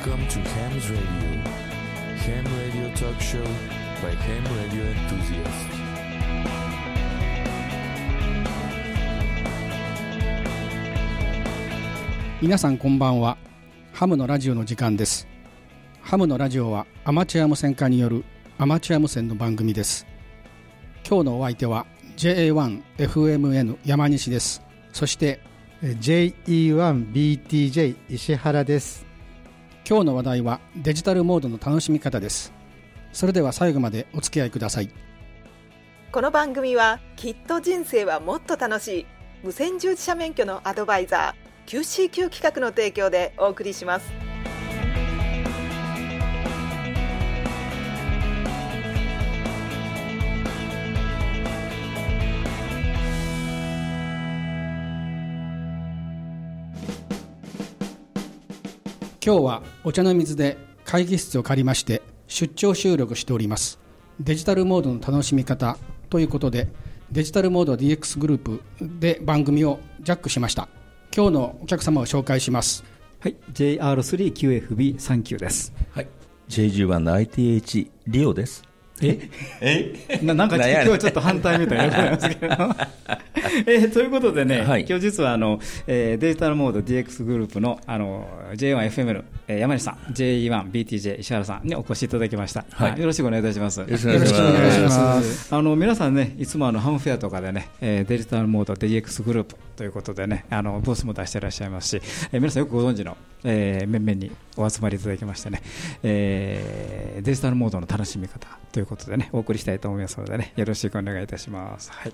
Welcome to Ham's Radio. Ham Radio Talk Show by Ham Radio Enthusiasts. 皆さんこんばんはハムのラジオの時間ですハムのラジオはアマチュア無線化によるアマチュア無線の番組です今日のお相手は JA1FMN 山西ですそして JE1BTJ 石原です今日の話題はデジタルモードの楽しみ方です。それでは最後までお付き合いください。この番組はきっと人生はもっと楽しい無線従事者免許のアドバイザー QCQ 企画の提供でお送りします。今日はお茶の水で会議室を借りまして出張収録しておりますデジタルモードの楽しみ方ということでデジタルモード DX グループで番組をジャックしました今日のお客様を紹介しますはい JR3QFB39 ですはい。JG1 の ITH リオです。え？え？ななんか今日ちょっと反対みたいな感じなんですけど。えーということでね、はい。今日実はあの、えーデジタルモード DX グループのあの J1FML、えー山西さん J1BTJ 石原さんにお越しいただきました、はい。よろしくお願いいたします。よろしくお願いします。よろしくお願いします。あの皆さんね、いつもあのハムフェアとかでね、えーデジタルモード DX グループということでね、あのブースも出していらっしゃいますし、えー皆さんよくご存知の、えー面々にお集まりいただきましてね、えーデジタルモードの楽しみ方ということでね、お送りしたいと思いますのでね、よろしくお願いいたします。はい。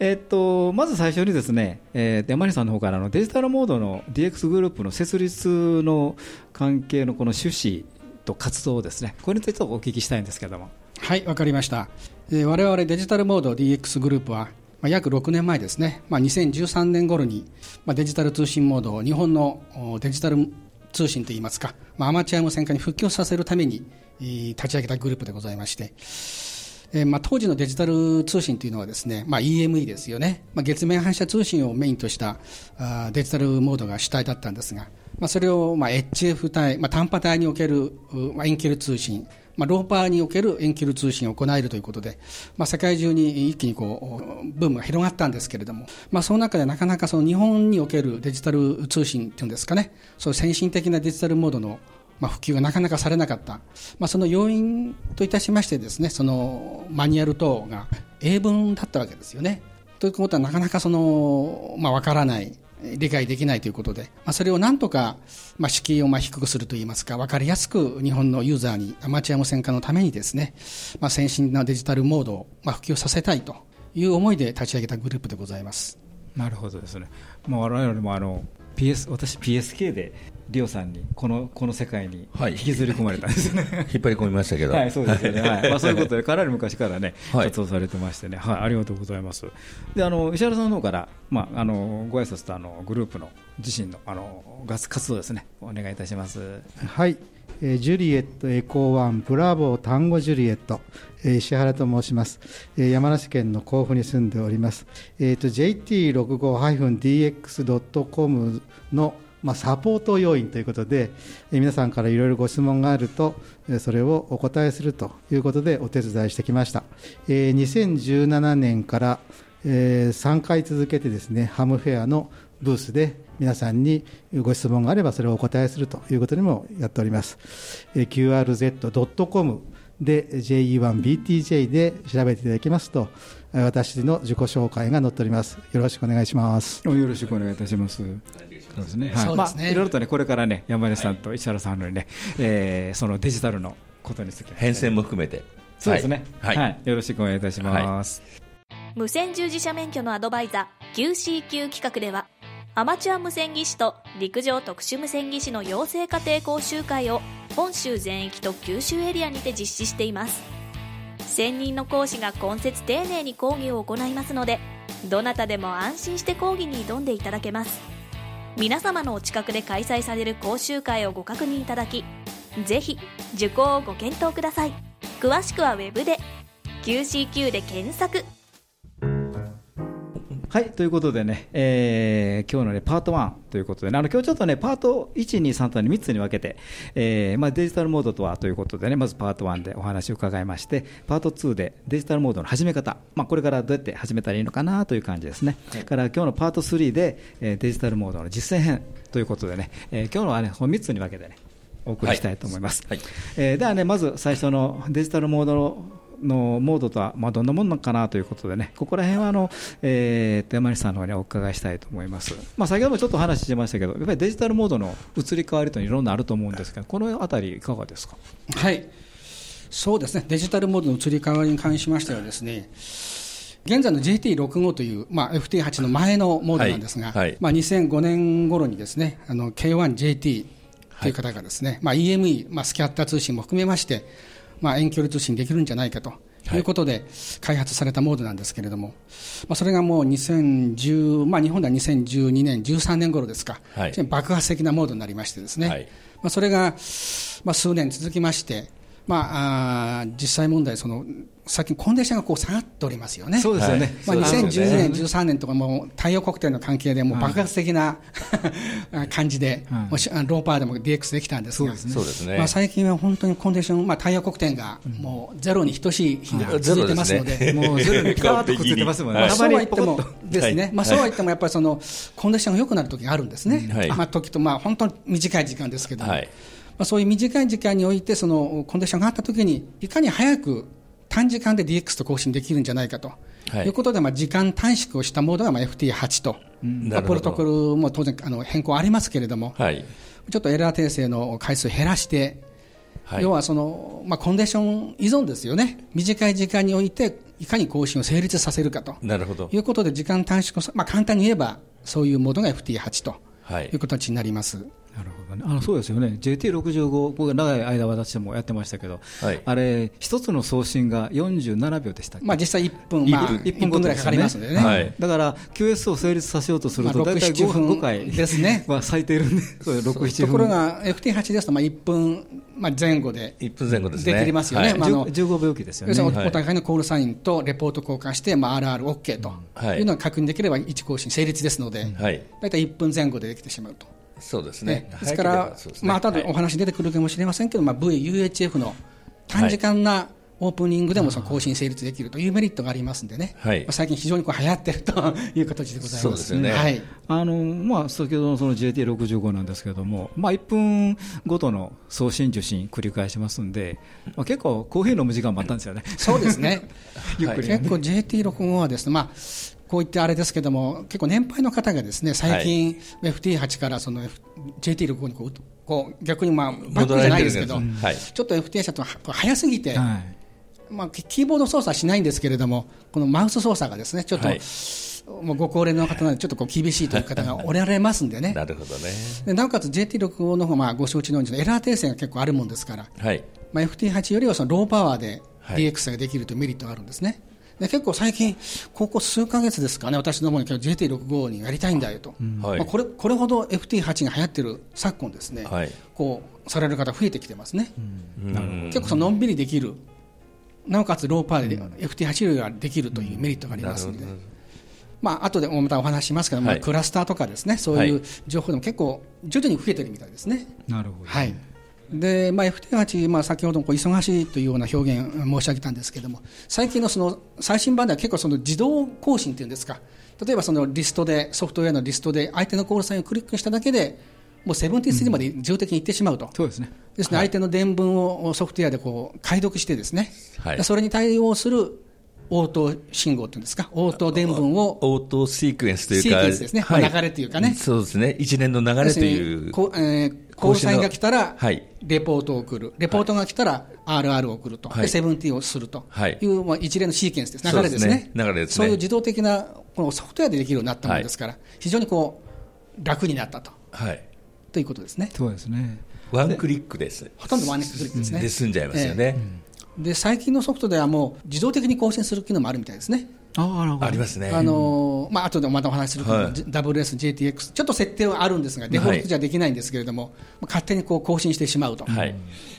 えーっと、まず最初にですね、えー、山根さんの方からあのデジタルモードの DX グループの設立の関係のこの趣旨と活動ですね、これについてお聞きしたいんですけども。はいわかりました、えー我々デジタルモード DX グループは、まあ、約6年前ですね、まあ、2013年頃に、まあ、デジタル通信モードを日本のデジタル通信といいますか、ま、アマチュア無線化に復旧させるために、立ち上げたグループでございまして、えーまあ、当時のデジタル通信というのはですね、まあ、EME ですよね、まあ、月面反射通信をメインとしたあデジタルモードが主体だったんですが、まあ、それをまあ HF 帯、まあ、単波帯におけるまあ遠距離通信、まあ、ローパーにおける遠距離通信を行えるということで、まあ、世界中に一気にこうブームが広がったんですけれども、まあ、その中でなかなかその日本におけるデジタル通信というんですかね、そういう先進的なデジタルモードのまあ、普及がなかなかされなかった、まあ、その要因といたしましてですねそのマニュアル等が英文だったわけですよね。ということはなかなかその、まあ、分からない理解できないということで、まあ、それをなんとか、まあ、敷居をまあ低くするといいますか分かりやすく日本のユーザーにアマチュア無線化のためにですね、まあ、先進なデジタルモードをまあ普及させたいという思いで立ち上げたグループでございます。なるほどですね。まあ我々もあの PS 私 PSK でリオさんにこのこの世界にはい引きずり込まれたんですね。引っ張り込みましたけど。はい、そうですよね。はい、まあそういうことでかなり昔からね、はい活動されてましてね、はい、ありがとうございます。で、あの石原さんの方からまああのご挨拶とあのグループの自身のあの活活動ですね、お願いいたします。はい、えージュリエットエコーワンブラボー単語ジュリエット、えー石原と申します、えー山梨県の甲府に住んでおります、えー、と JT65-DX.com のまあ、サポート要員ということで、え皆さんからいろいろご質問があると、それをお答えするということでお手伝いしてきました。えー2017年から、え3回続けてですね、ハムフェアのブースで皆さんにご質問があればそれをお答えするということにもやっております。えー QRZ.com で JE1BTJ で調べていただきますと、私の自己紹介が載っております。よろしくお願いします。よろしくお願いいたします。そうですね。はい。まあいろいろとねこれからね山根さんと石原さんのね、えーそのデジタルのことについて変遷も含めて。そうですね。はい。はい、よろしくお願いいたします。無線従事者免許のアドバイザー QCQ 企画ではアマチュア無線技師と陸上特殊無線技師の養成家庭講習会を本州全域と九州エリアにて実施しています専任の講師が今節丁寧に講義を行いますのでどなたでも安心して講義に挑んでいただけます皆様のお近くで開催される講習会をご確認いただきぜひ受講をご検討ください。詳しくはウェブで QCQ で検索。はい、ということでね、えー今日のね、パート1ということでね、あの今日ちょっとね、パート1、2、3と3つに分けて、えーまあ、デジタルモードとはということでね、まずパート1でお話を伺いまして、パート2でデジタルモードの始め方、まあ、これからどうやって始めたらいいのかなという感じですね。から今日のパート3で、えーデジタルモードの実践編ということでね、えー今日のはね、この3つに分けてね、お送りしたいと思います。はいえーではね、まず最初のデジタルモードのモードとは、まあ、どんなものかなということでね、ここら辺はあの、えー、山西さんの方にお伺いしたいと思います。まあ、先ほどもちょっと話しましたけど、やっぱりデジタルモードの移り変わりというのはいろんなあると思うんですけど、このあたり、いかがですか？はい、そうですね、デジタルモードの移り変わりに関しましてはですね、現在の JT65 という、まあ、FT8 の前のモードなんですが、はいはいまあ、2005年頃にですね、あの K1JT という方がですね、まあ、EME、まあ、スキャッター通信も含めまして、まあ、遠距離通信できるんじゃないかとい。うことで開発されたモードなんですけれども、まあ、それがもう2010、まあ、日本では2012年、13年頃ですか、はい。爆発的なモードになりましてですね、はい。まあ、それが、まあ、数年続きまして、まあ、あー実際問題その、最近、コンデンサーがこう下がっておりますよね。そうですよね。まあ、そうですよ2012ね年、13年とかもう太陽国定の関係でもう爆発的な 感じで、はいもローパーでも DX できたんですが、そうですね。まあ、最近は本当にコンディション、まあ、太陽国点がもうゼロに等しい日が続いてますので、もうゼロにピタッとくっついてますもんね。はいまあ、そうは言ってもですね、はい。まあ、そうは言ってもやっぱりそのコンディションが良くなる時があるんですね、はい。まあ、時とまあ本当に短い時間ですけども、はい。まあ、そういう短い時間においてそのコンディションがあった時にいかに早く短時間で DX と更新できるんじゃないかと、はい。い、うことで、まあ、時間短縮をしたモードがまあ FT8 と、プロトコルも当然あの変更ありますけれども、はい。ちょっとエラー訂正の回数を減らして、はい。要はその、まあ、コンディション依存ですよね、短い時間において、いかに更新を成立させるかと。なるほど。いうことで、時間短縮まあ、簡単に言えば、そういうモードが FT8 とはい。いう形になります。なるほどね、あのそうですよね、JT65、僕は長い間、私もやってましたけど、はい。あれ、一つの送信が47秒でしたっけ？まあ、実際1分、まあ、一1分ぐらいかかりますのでね。はい。だから、QS を成立させようとすると、まあ大体6 7 5, 分回ですね。は最低いるんで、そう6、7分。ところが FT8 ですと、まあ、1分、まあ、前後で1分前後ですね。できますよね。はい。まああの10 15秒期ですよね。お互いのコールサインとレポート交換して、まあ、RROK とはい。いうのが確認できれば1更新成立ですので、はい。大体1分前後でできてしまうと。そうですね。ね、ですから、まあ後ではい。お話出てくるかもしれませんけど、まあ、VUHF の短時間なオープニングでもその更新成立できるというメリットがありますんでね、はい。まあ最近非常にこう流行ってるという形でございます。そうですよね。はい。あのまあ、先ほどのその JT65 なんですけども、まあ、1分ごとの送信、受信繰り返しますんで、まあ、結構、コーヒー飲む時間もあったんですよね。そうですね。ゆっくり、結構 JT65 はですね、まあ、こう言ってあれですけども、結構年配の方がですね、最近 FT8 からその F- JT65 にこうこう逆にまあバックじゃないですけど、戻られてるん。ですちょっと FT8 とは早すぎて、はい。まあ、キキーボード操作はしないんですけれども、このマウス操作がですね、ちょっと、はい。もうご高齢の方なので、ちょっとこう厳しいという方が おられますんでね。なるほどね。でなおかつ JT65 の方まあご承知のようにエラー訂正が結構あるもんですから、はい。まあ、FT8 よりはそのローパワーではい。DX ができるというメリットがあるんですね。で結構最近、ここ数ヶ月ですかね、私どもに今日 JT65 にやりたいんだよと、はいまあ、これこれほど FT8 が流行ってる昨今ですね、はい。こうされる方増えてきてますね。うん。結構そののんびりできる、なおかつローパーで FT8 よりはできるというメリットがありますので、まあ後でもまたお話ししますけども、はい。クラスターとかですね、そういう情報でも結構徐々に増えてるみたいですね。なるほど、はいでまあ、FT8、まあ、先ほどもこう忙しいというような表現申し上げたんですけれども、最近のその最新版では結構その自動更新というんですか、例えばそのリストで、ソフトウェアのリストで相手のコールサインをクリックしただけで、もう73まで自動的にいってしまうと。そうですね。ですね、相手の伝聞をソフトウェアでこう解読してですね、はい。それに対応する応答信号っていうんですか、応答伝聞をオートシークエンスというかシーケンスですね。はい。流れというかね。そうですね。一連の流れというこうえーコールサインが来たらはい、レポートを送る、レポートが来たら RR を送ると、はい。でセブンティーをすると。はい。いう、まあ、一連のシーケンスです、流れですすね、流れですね。そういう自動的なこのソフトウェアでできるようになったものですから、非常にこう楽になったと。はい。ということですね。そうですね。ワンクリックです。ほとんどワンクリックですね。で済んじゃいますよね、で最近のソフトではもう自動的に更新する機能もあるみたいですね。ああ、なるほど。ありますね。あのーまあ後でまたお話しするけど、はい。WS、JTX、ちょっと設定はあるんですが、デフォルトじゃできないんですけれども、まあ勝手にこう更新してしまうとはい。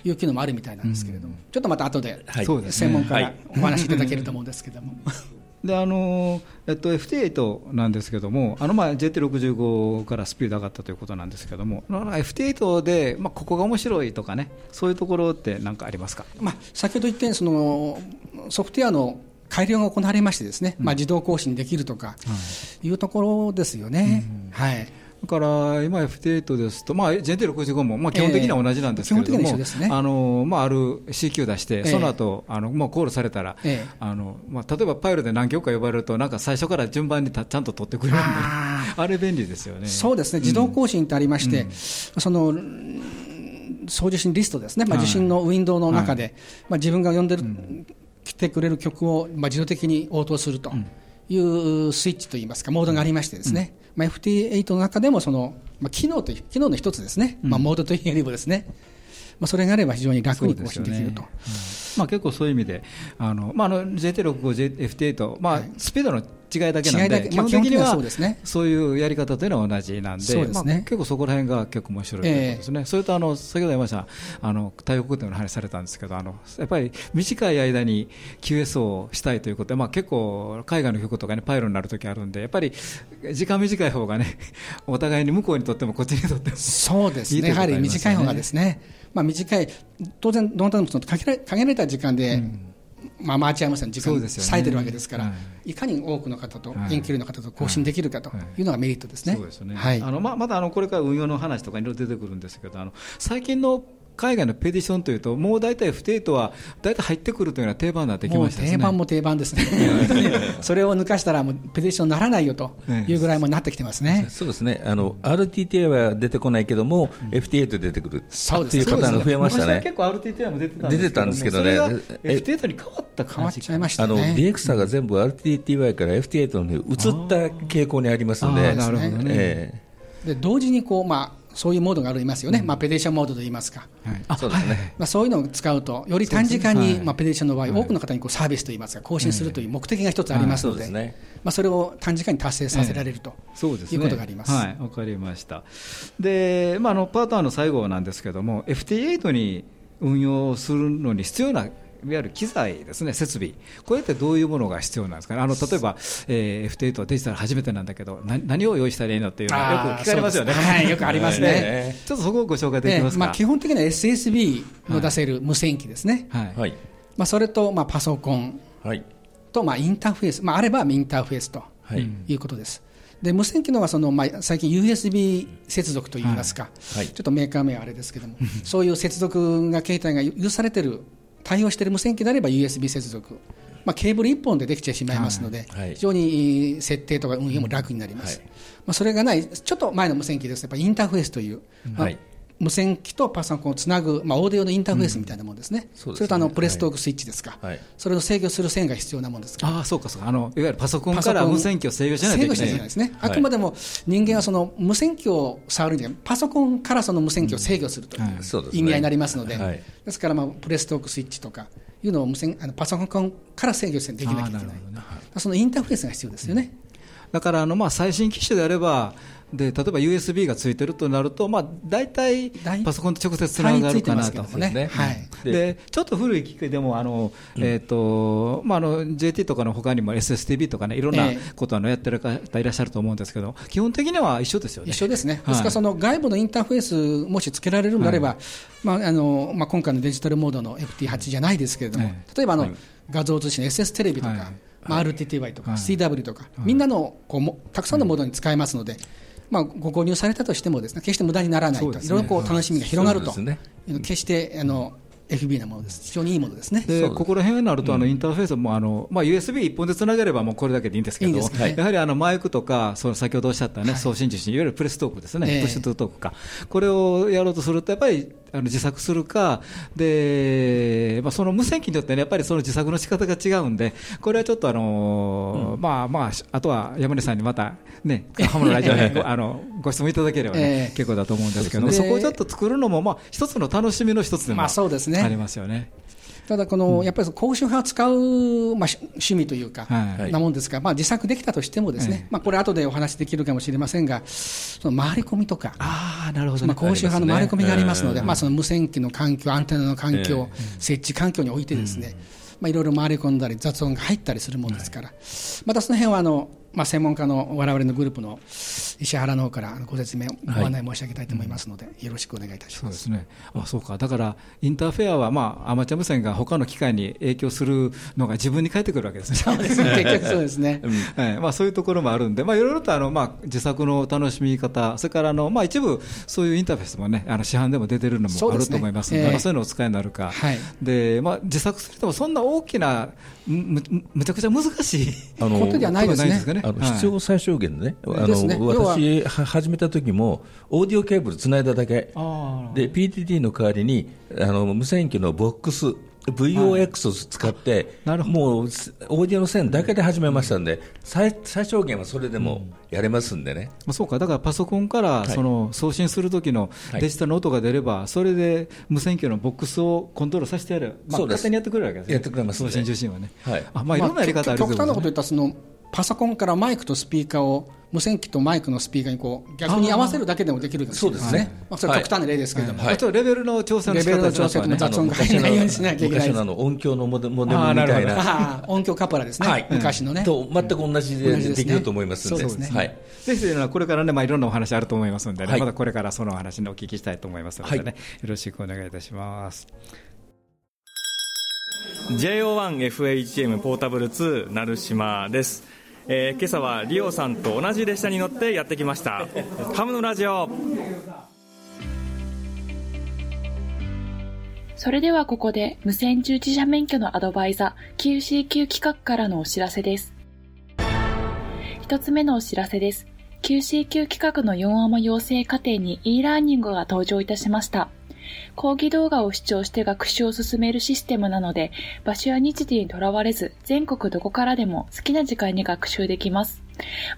いう機能もあるみたいなんですけれども、ちょっとまた後ではい。そうですね。専門家がはい。お話しいただけると思うんですけれども、であのえっと、FT8 なんですけども、あのまあ JT65 からスピード上がったということなんですけども、FT8 で、まあ、ここが面白いとかね、そういうところって何かありますか、まあ、先ほど言ったようにその、ソフトウェアの改良が行われましてですね、まあ、自動更新できるとかい。うところですよね。はいだから今 F8 ですと、まあ、JT65 も、まあ、基本的には同じなんですけれども、あのまあ、ある CQ 出して、えーその後あのまあコールされたら、えーあのまあ、例えばパイロで何曲か呼ばれると、なんか最初から順番にたちゃんと取ってくれるんで、ああれ便利ですよね。そうですね、自動更新ってありまして、そのうん送受信リストですね、まあ、はい。受信のウィンドウの中で、はまあ、自分が読んでる、来てくれる曲を、まあ、自動的に応答するというスイッチといいますか、モードがありましてですね、まあ、FT8 の中でもその、まあ、機能という機能の一つですね、まあ、モードというよりもですね、まあ、それがあれば非常に楽に更新できると。まあ、結構そういう意味で、あのまあ、あの JT65、FT8、まあ、スピードの違いだけなんで、基本的には基本的にはそうですね。そういうやり方というのは同じなんで、まあ、結構そこら辺が結構面白いということですね、それとあの先ほど言いました、あの太陽光点の話されたんですけど、あのやっぱり短い間に QS をしたいということで、まあ、結構、海外の曲とかね、パイロになるときあるんで、やっぱり時間短い方がね、お互いに向こうにとっても、こっちにとっても。そうですね、やはり短い方がですね、まあ、短い、当然、どのタイムその限られ限られた時間で、まあ、アマチュア無線の時間。を割いてるわけですから、、はい。かに多くの方と、はい。遠距離の方と更新できるかとい。うのがメリットですね。そうですね。はい。あのままだあのこれから運用の話とかいろいろ出てくるんですけど、あの最近の海外のペディションというと、もう大体 F8 は大体入ってくるというのは定番になってきましたですね。定番も定番ですね、それを抜かしたら、もうペディションにならないよというぐらいもなってきてますね。そうですね、あの RTTA は出てこないけども、FT8 出てくるそうです。っていうパターンが増えましたね。昔は結構 RTT も出てたんですけど出てたんですけどね。それがえ F8 に変わった変わっ感じちゃいましたあのね。DX が全部 RTTY から FT8 の方に移った傾向にありますので、なるほどね。え。で同時にこう、まあ、そういうモードがありますよね、まあ、ペディションモードといいますか。はいえそうですね。まあ、そういうのを使うと、より短時間に、まあ、ペディションの場合、多くの方にこうサービスといいますか、更新するという目的が一つありますので、そうですね。まあ、それを短時間に達成させられると、そうですね。いうことがありますはい、わかりました。で、まあ、あの、パートナーの最後なんですけども、FT8 に運用するのに必要な、いわゆる機材ですね、設備、これってどういうものが必要なんですかね、あの例えば、えー、F8 はデジタル初めてなんだけど、な何を用意したらいいのっていうのはよく聞かれますよね。はいよくありますね えちょっとそこをご紹介できますか？ええまあ、基本的には SSB の出せる無線機ですね、はいはい。まあ、それと、まあ、パソコンはい。と、まあ、インターフェース、まあ、あればインターフェースとはい。いうことです。で無線機のはその、まあ、最近 USB 接続といいますか、はいちょっとメーカー名はあれですけども、そういう接続が携帯が許されている、対応している無線機であれば USB 接続、まあ、ケーブル1本でできてしまいますので、はい。非常に設定とか運用も楽になります。はい。まあ、それがない、ちょっと前の無線機ですと、やっぱりインターフェースという、まあはい無線機とパソコンをつなぐ、まあ、オーディオのインターフェースみたいなものですね、そうですね。それとあのプレストークスイッチですか、はい。それを制御する線が必要なものです。ああ、そうかそうか。あの、いわゆるパソコンから無線機を制御しないと制御しいけない。ないですね、はい。あくまでも人間はその無線機を触るんじゃなくてパソコンからその無線機を制御するという意味合いになりますので、はい。ですから、まあ、プレストークスイッチとかいうのを無線あのパソコンから制御してできなきゃいけない。あーなるほどね。そのインターフェースが必要ですよね。だからあの、まあ、最新機種であれば、で例えば USB がついてるとなると、まあ、大体大パソコンと直接つながるかなと。ねそうですね。はい。ででちょっと古い機器でもあの、えーとまあ、あの JT とかの他にも SSTV とかねいろんなええ。ことあのやってる方いらっしゃると思うんですけど基本的には一緒ですよね。一緒ですね、はい。ですからその外部のインターフェース、もしつけられるのであれば、まああのまあ、今回のデジタルモードの FT8 じゃないですけれども、え例えばあの、はい画像通信の SS テレビとか、はい。まあ、RTTY とか、はい。CW とか、みんなのこうもたくさんのモードに使えますので、まあ、ご購入されたとしてもです、ね、決して無駄にならないと、ね。いろいろこう楽しみが広がると、ね。決してあの FB なものです、非常にいいものですね。でここら辺になると、あのインターフェースもあの、まあ、USB 一本でつなげればもうこれだけでいいんですけど、いいね。やはりあのマイクとか、その先ほどおっしゃった、ね送信受信、いわゆるプレストークですね、ええ。プッシュトゥートークか、これをやろうとすると、やっぱりあの自作するか、でまあ、その無線機によってね、やっぱりその自作の仕方が違うんで、これはちょっと、あのーまあまあ、あとは山根さんにまた、ね、ハムのラジオ あのご質問いただければ、ねええ。結構だと思うんですけど、ね。そこをちょっと作るのも、まあ、一つの楽しみの一つでもまありますよね。ただこの、やっぱり高周波を使う、まあ、し趣味というか、はい。なもんですから、まあ、自作できたとしてもですね、ええ。まあ、これ後でお話できるかもしれませんがその回り込みとか、ああ、なるほどまあ、ね。高周波の回り込みがありますので、うんまあ、その無線機の環境、アンテナの環境、え設置環境においてですね、まあ、いろいろ回り込んだり雑音が入ったりするものですから、またその辺はあの、まあ、専門家の我々のグループの石原の方からご説明、ご案内申し上げたいと思いますので、よろしくお願いいたしま。そうですすね。あそうか。だからインターフェアは、まあ、アマチュア無線が他の機械に影響するのが自分に返ってくるわけですね。そうですね。結局そうですね。はい。まあ、そういうところもあるんで、まあ、いろいろとあの、まあ、自作の楽しみ方、それからあの、まあ、一部、そういうインターフェースもね、あの市販でも出てるのもあると思いますので、ええ。まあそういうのをお使いになるか、はい。でまあ、自作するともそんな大きな、むむむちゃくちゃ難しいことではないですね。かね。あのはい。必要最小限でね、あですね。の私は始めた時も、オーディオケーブルつないだだけ、あで PTT の代わりにあの無線機のボックス、VOX を使って、なるほど。もうすオーディオの線だけで始めましたんで、最最小限はそれでもやれますんでね。まあそうか、だからパソコンからい。その送信する時のはい。デジタルの音が出れば、それで無線機のボックスをコントロールさせてやれば、まあ、そうです。勝手にやってくれるわけですね、やってくれますん送で信受信はね。はい。あまあ、いろんなやり方あるまあ極端なこと言ったらそのパソコンからマイクとスピーカーを無線機とマイクのスピーカーにこう逆に合わせるだけでもできるんですよそうですね。まあ、それは極端な例ですけれども、はい。あとはレベルの調整のレベル仕方の調整雑音が入らないようにしなきゃいけない昔の音響のモデモデルみたいな。音響カプラですね、はい。昔のね。と全く同じでですねできると思いますんで、そうですね。はい、ぜひというのはこれからね、まあ、いろんなお話あると思いますのでね、はい。またこれからそのお話にお聞きしたいと思いますのでね、はい。よろしくお願いいたします。JO1FHM ポータブル2成島です、えー今朝はリオさんと同じ列車に乗ってやってきましたハムのラジオそれではここで無線従事者免許のアドバイザー QCQ 企画からのお知らせです。一つ目のお知らせです。QCQ 企画の4アマ養成課程に e ラーニングが登場いたしました。講義動画を視聴して学習を進めるシステムなので、場所や日時にとらわれず、全国どこからでも好きな時間に学習できます。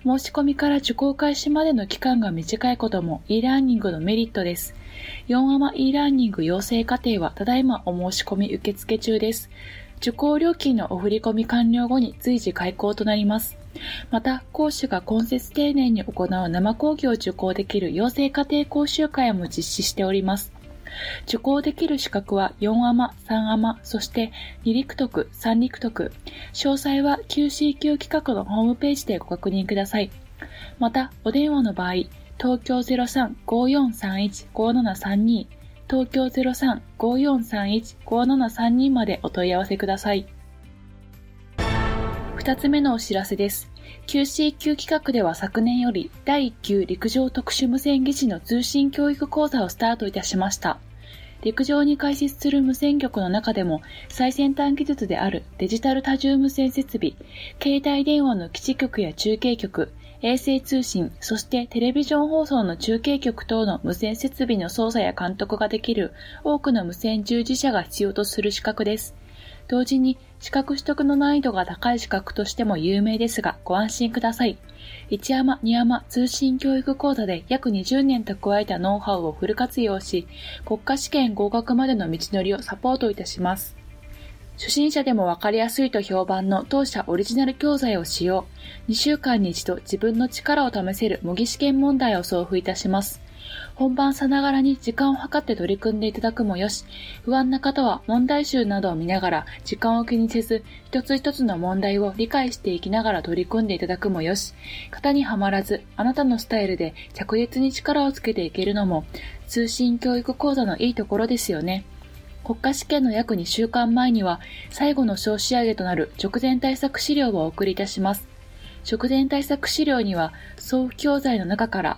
申し込みから受講開始までの期間が短いことも e ラーニングのメリットです。4アマ e ラーニング養成課程はただいまお申し込み受付中です。受講料金のお振込み完了後に随時開講となります。また、講師が今節丁寧に行う生講義を受講できる養成課程講習会も実施しております。受講できる資格は4アマ、3アマ、そして2陸徳、3陸徳。詳細は QCQ 企画のホームページでご確認ください。また、お電話の場合、東京03-5431-5732東京03-5431-5732までお問い合わせください。二つ目のお知らせです。QCQ 企画では昨年より第1級陸上特殊無線技師の通信教育講座をスタートいたしました。陸上に開設する無線局の中でも最先端技術であるデジタル多重無線設備、携帯電話の基地局や中継局、衛星通信、そしてテレビジョン放送の中継局等の無線設備の操作や監督ができる多くの無線従事者が必要とする資格です。同時に資格取得の難易度が高い資格としても有名ですがご安心ください。一山二山通信教育講座で約20年蓄えたノウハウをフル活用し、国家試験合格までの道のりをサポートいたします。初心者でもわかりやすいと評判の当社オリジナル教材を使用。2週間に一度自分の力を試せる模擬試験問題を送付いたします。本番さながらに時間を計って取り組んでいただくもよし、不安な方は問題集などを見ながら時間を気にせず、一つ一つの問題を理解していきながら取り組んでいただくもよし、型にはまらず、あなたのスタイルで着実に力をつけていけるのも、通信教育講座のいいところですよね。国家試験の約2週間前には、最後の小仕上げとなる直前対策資料をお送りいたします。直前対策資料には、送付教材の中から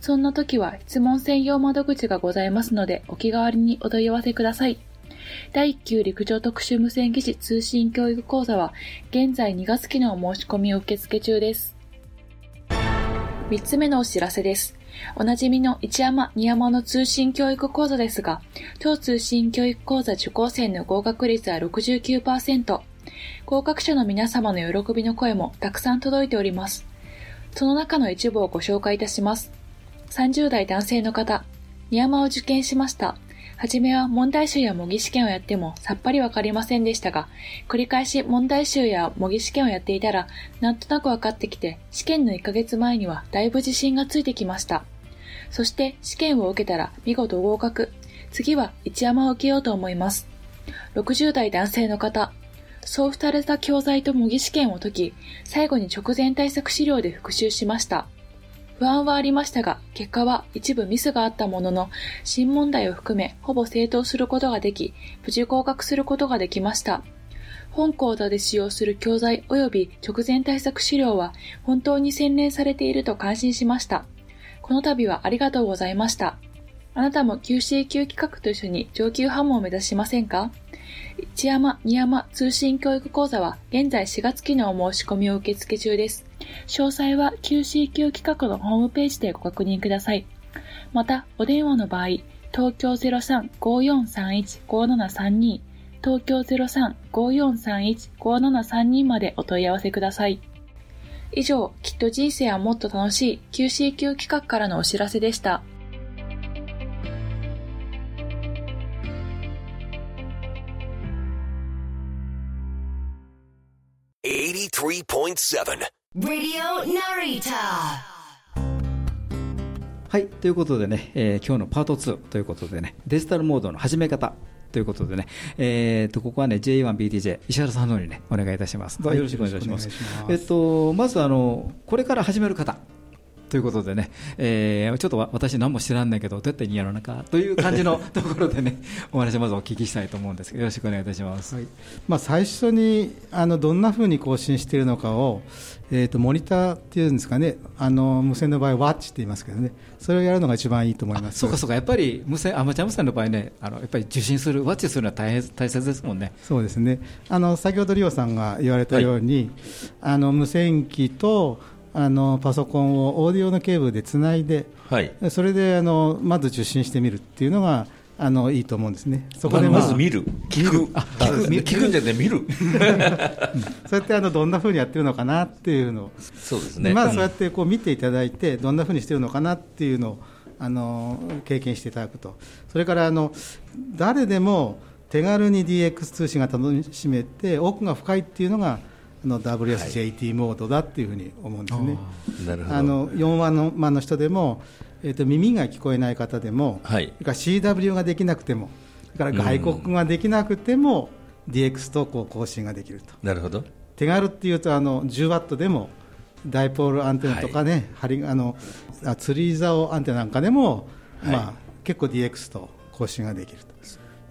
そんな時は質問専用窓口がございますので、お気軽にお問い合わせください。第1級陸上特殊無線技師通信教育講座は、現在2月期のお申し込みを受付中です。3つ目のお知らせです。おなじみの一山二山の通信教育講座ですが、当通信教育講座受講生の合格率は69%。合格者の皆様の喜びの声もたくさん届いております。その中の一部をご紹介いたします。30代男性の方、ニヤマを受験しました。はじめは問題集や模擬試験をやってもさっぱりわかりませんでしたが、繰り返し問題集や模擬試験をやっていたら、なんとなくわかってきて、試験の1ヶ月前にはだいぶ自信がついてきました。そして試験を受けたら見事合格。次は一山を受けようと思います。60代男性の方、送付された教材と模擬試験を解き、最後に直前対策資料で復習しました。不安はありましたが、結果は一部ミスがあったものの、新問題を含めほぼ正答することができ、無事合格することができました。本講座で使用する教材及び直前対策資料は本当に洗練されていると感心しました。この度はありがとうございました。あなたも QC 級企画と一緒に上級ハムを目指しませんか？一山二山通信教育講座は現在4月期のお申し込みを受付中です。詳細は QC 級企画のホームページでご確認ください。また、お電話の場合、東京03-5431-5732東京03-5431-5732までお問い合わせください。以上、きっと人生はもっと楽しい QC 級企画からのお知らせでした。83.7 Radio Narita. はい、ということでね、えー今日のパート2ということでね、デジタルモードの始め方ということでね、えー、とここはね、J1BTJ、石原さんの方にね、お願いいたします。どうぞよろしくお願いします。よろしくお願いしますえっと、まずあの、これから始める方。ということでね、えーちょっとわ私何も知らんねんけど、どうやっていいんやろうなかという感じの ところでね、お話をまずお聞きしたいと思うんですけど、よろしくお願いいたします。まあ、最初にあのどんなふうに更新しているのかを、えー、とモニターっていうんですかね、あの無線の場合、ワッチって言いますけどね、それをやるのが一番いいと思います。そうかそうか、やっぱり無線アマチュア無線の場合ね、あのやっぱり受信する、ワッチするのは大変大切ですもんね。そうですねあの先ほどリオさんが言われたように、あの無線機とあのパソコンをオーディオのケーブルでつないで、はい。それであのまず受信してみるっていうのがあのいいと思うんですね。そままず見る。聞く。あ聞く。聞くんじゃなくて見る。そうやってあのどんなふうにやってるのかなっていうのをそうですね。まあ、そうやってこう見ていただいてどんなふうにしてるのかなっていうのをあの経験していただくと。それからあの誰でも手軽に DX 通信が楽しめて奥が深いっていうのがあの WSJT モードだっていうふうに思うんですね。なるほど。あの4万の万の人でも、えー、と耳が聞こえない方でも、はい。から CW ができなくても、から外国語ができなくても、DX とこう更新ができると。なるほど。手軽っていうとあの10ワットでもダイポールアンテナとかね、針あのあ釣り竿アンテナなんかでも、はい。まあ、結構 DX と更新ができると。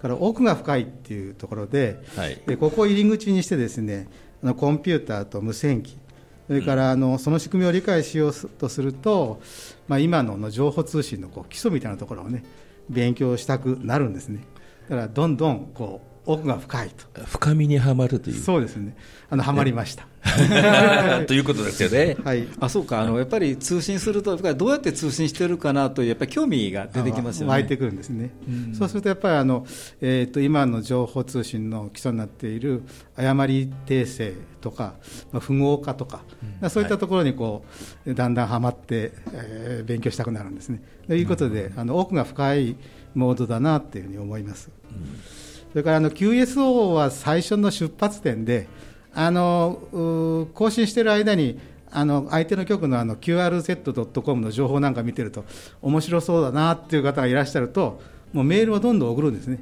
だから奥が深いっていうところで、はい。でここを入り口にしてですねコンピューターと無線機。それからあのその仕組みを理解しようとすると、まあ、今のの情報通信のこう基礎みたいなところをね勉強したくなるんですね。だからどんどんこう奥が深いと。深みにはまるという。そうですね。あのはまりました。ということですよね。はい。あそうか。あのやっぱり通信するとどうやって通信してるかなというやっぱり興味が出てきますよね。湧いてくるんですね、うん。そうするとやっぱりあの、えー、と今の情報通信の基礎になっている誤り訂正とか、まあ、符号化とか、そういったところにこうだんだんはまって、えー勉強したくなるんですね。ということで、あの奥が深いモードだなっていうふうに思います。それからあの QSO は最初の出発点で、あの更新している間に、あの相手の局のあの QRZ.com の情報なんか見てると、面白そうだなっていう方がいらっしゃると、もうメールをどんどん送るんですね。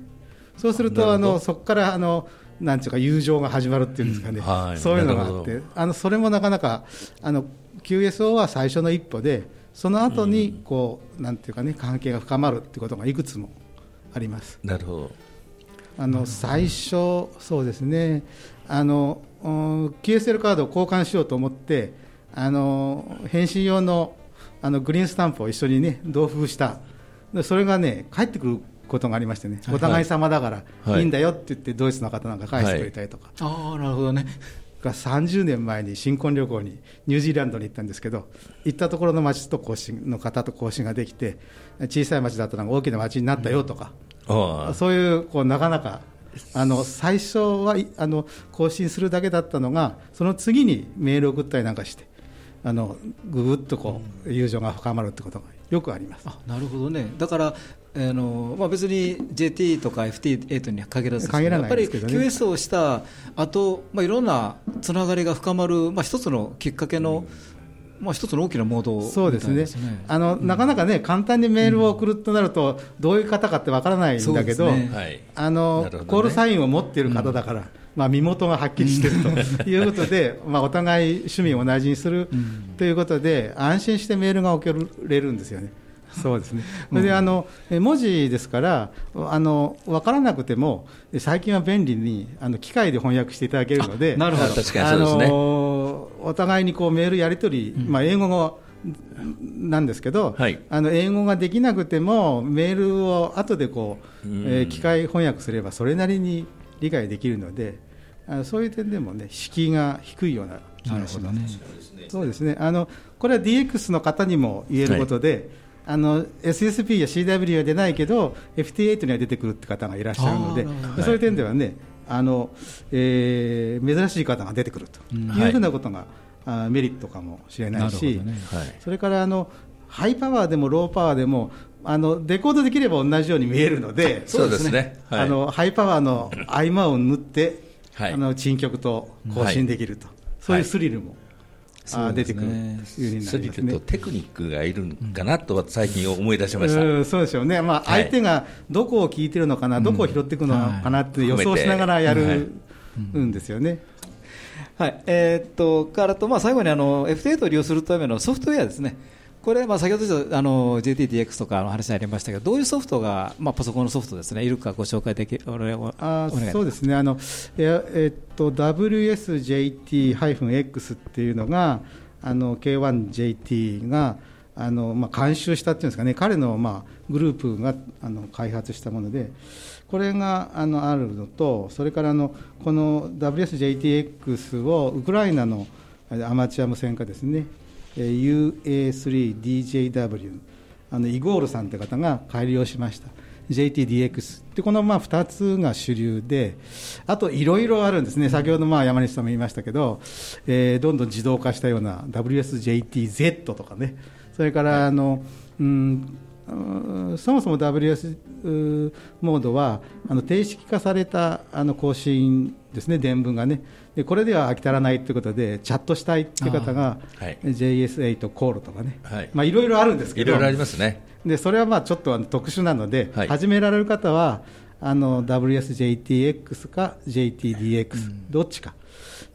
そうすると、あのそこからあのなんていうか、友情が始まるっていうんですかね、はいそういうのがあってあのそれもなかなか、あの QSO は最初の一歩で、その後にこう、なんていうかね、関係が深まるっていうことがいくつもあります。なるほどあの最初、そうですね、あのうん QSL カードを交換しようと思って、あの返信用のあのグリーンスタンプを一緒にね、同封した、でそれがね、返ってくることがありましてね、はいお互い様だからはい。いいんだよって言って、ドイツの方なんか返してくれたりとか。ああなるほどね。が30年前に新婚旅行にニュージーランドに行ったんですけど行ったところの町と更新の方と更新ができて小さい町だったのが大きな町になったよとか、ああそういうこうなかなかあの最初はいあの更新するだけだったのがその次にメールを送ったりなんかしてあのぐぐっとこう友情が深まるってことがよくあります。あなるほどね。だからあのまあ、別に JT とか FT8 には限らず限らないやっぱり QS をした後、まあいろんなつながりが深まる、まあ、一つのきっかけの、まあ、一つの大きなモードそうですね。あの、なかなかね、簡単にメールを送るとなると、どういう方かってわからないんだけど、あのコールサインを持っている方だから、まあ、身元がはっきりしてるということで、まあ、お互い趣味を同じにするということで、安心してメールが送れるんですよね。そうですね。それであのえ文字ですから、あの分からなくても最近は便利にあの機械で翻訳していただけるので、なるほど。あ確かにそうですね。あのお互いにこうメールやり取り、まあ英語がなんですけど、はい。あの英語ができなくてもメールを後でこう、うん。えー機械翻訳すればそれなりに理解できるので、あそういう点でもね敷居が低いような気がします。そうですね。あのこれは DX の方にも言えることで、あの SSP や CW は出ないけど FT8 には出てくるって方がいらっしゃるのでそういう点ではね、あのえー珍しい方が出てくると。いうふうなことが、あーメリットかもしれないし、ね。はい。それからあのハイパワーでもローパワーでもあのデコードできれば同じように見えるので、そうですね。はい。あのハイパワーの合間を縫って、はい。あの珍曲と更新できると、そういうスリルも、あー出てくるというふうになりますねと。テクニックがいるんかなと最近思い出しました。うんそうでしょうね、まあ、はい。相手がどこを聞いてるのかな、どこを拾っていくのかなって予想しながらやるんですよね。はい。えーっとからと、まあ、最後にあの FT8 を利用するためのソフトウェアですね、これ、まあ、先ほどあの JTDX とかの話にありましたけど、どういうソフトが、まあ、パソコンのソフトですね、いるかご紹介できおあそうですね、あのええっと WSJT-X っていうのが、あの K1JT があの、まあ、監修したっていうんですかね、彼の、まあ、グループがあの開発したもので、これがあのあるのと、それからあのこの WSJTX をウクライナのアマチュア無線化ですね、えー UA3DJW、あのイゴールさんという方が改良しました。JTDX でこのまあ2つが主流で、あといろいろあるんですね、先ほどまあ山西さんも言いましたけど、えーどんどん自動化したような WSJTZ とかね、それからあの、うんうんそもそも WS うモードはあの定式化されたあの更新ですね、伝聞がね、でこれでは飽き足らないということで、チャットしたいっていう方が、はい。JS8 コールとかね、はい。まあいろいろあるんですけど、いろいろありますね。でそれはまあちょっとあの特殊なので、はい。始められる方はあの WSJTX か JTDX、どっちか。